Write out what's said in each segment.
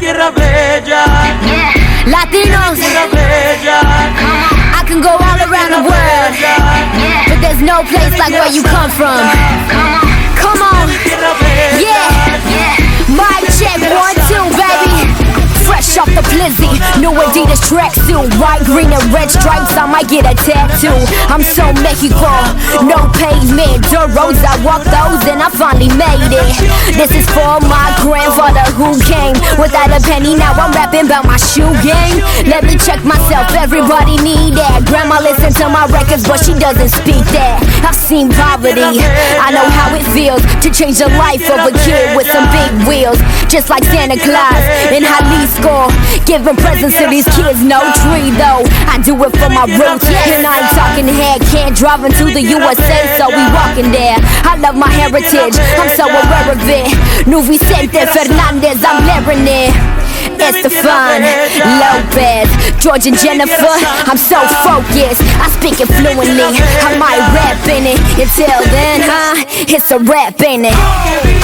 tierra bella. Latinos, Tierra bella. I can go all around the world, but there's no place like where you come from. The new Adidas tracksuit, white, green, and red stripes. I might get a tattoo. I'm so Mexico, no pavement, dirt roads. I walk those, and I finally made it. This is for my grandfather who came without a penny. Now I'm rapping about my shoe game. Let me check myself. Everybody need that. Grandma listen to my records, but she doesn't speak that. Seen poverty. I know how it feels to change the life of a kid with some big wheels, just like Santa Claus in Jalisco. Giving presents to these kids, no tree though. I do it for my roots, and I ain't talking head. Can't drive into the USA, so we walking there. I love my heritage, I'm so aware of it. New Vicente Fernandez, I'm layering it. Estefan Lopez, George and Jennifer, I'm so focused. I speak it fluently, I might rap in it. Until then, huh? It's a rap, ain't it?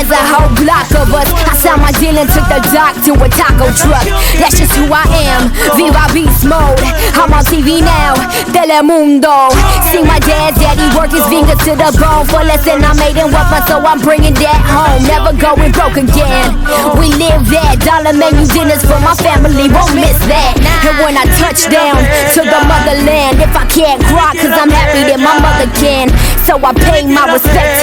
There's a whole block of us. I saw my deal and took the dock to a taco truck. That's just who I am. Viva beast mode. I'm on TV now. Telemundo. See my dad, daddy work his fingers to the bone. For less than I made in weapon, so I'm bringing that home. Never going broke again. We live that. Dollar menu dinners for my family. Won't miss that. And when I touch down to the motherland, if I can't cry, cause I'm happy that my mother can. So I pay my respect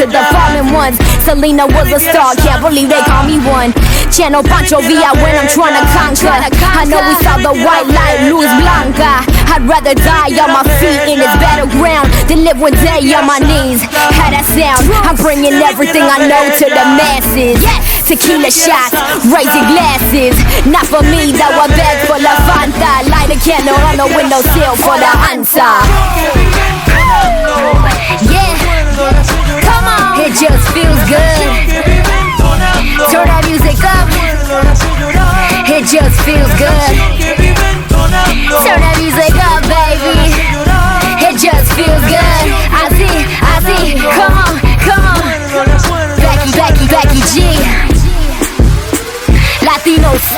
Selena was a star, can't believe they call me one. Channel Pancho Villa when I'm trying to conquer. I know we saw the white light, Luz Blanca. I'd rather die on my feet in this battleground than live one day on my knees. How that sound? I'm bringing everything I know to the masses. Tequila shots, raising glasses. Not for me, though, a bag full of Fanta. Light a candle on the windowsill for the answer.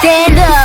stand up.